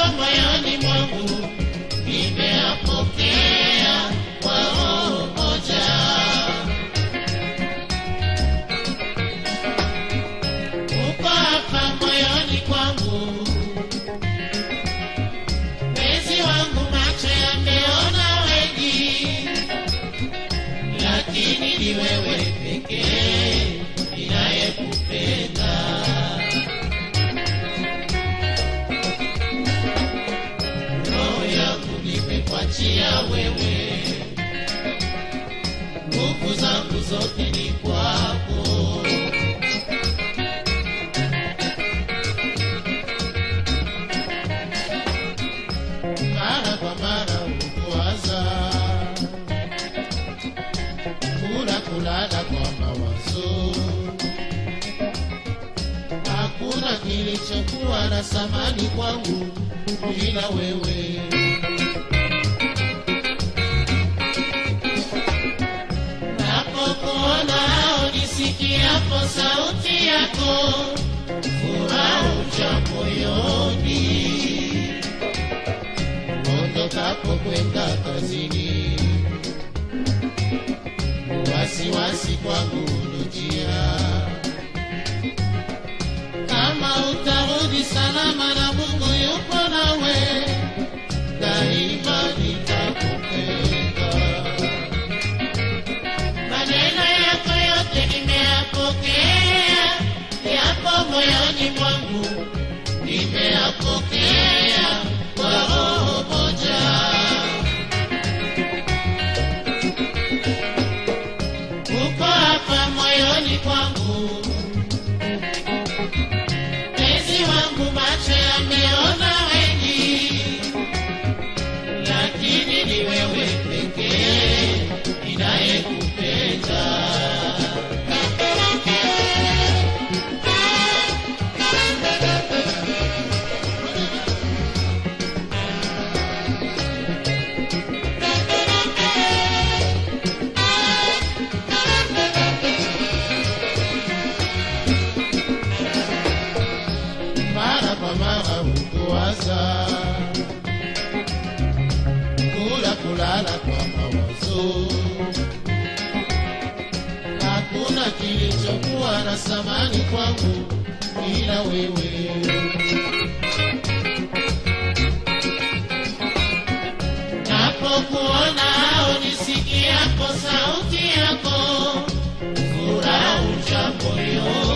My moyoni mwangu kilichokuwa na samani kwangu ila wewe. Napokuona au nisikiapo sauti yako, furaha uja moyoni. Ondokapo kwenda kazini, hukuwaza, kula kulala kwa mawazo, hakuna kilichokuwa na thamani kwangu ila wewe. Napokuona au nisikiapo sauti yako, furaha uja moyoni.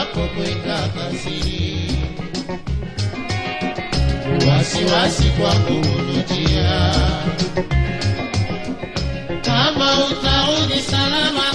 Uondokapo kwenda kazini, wasiwasi kwangu unujia. Kama utarudi salama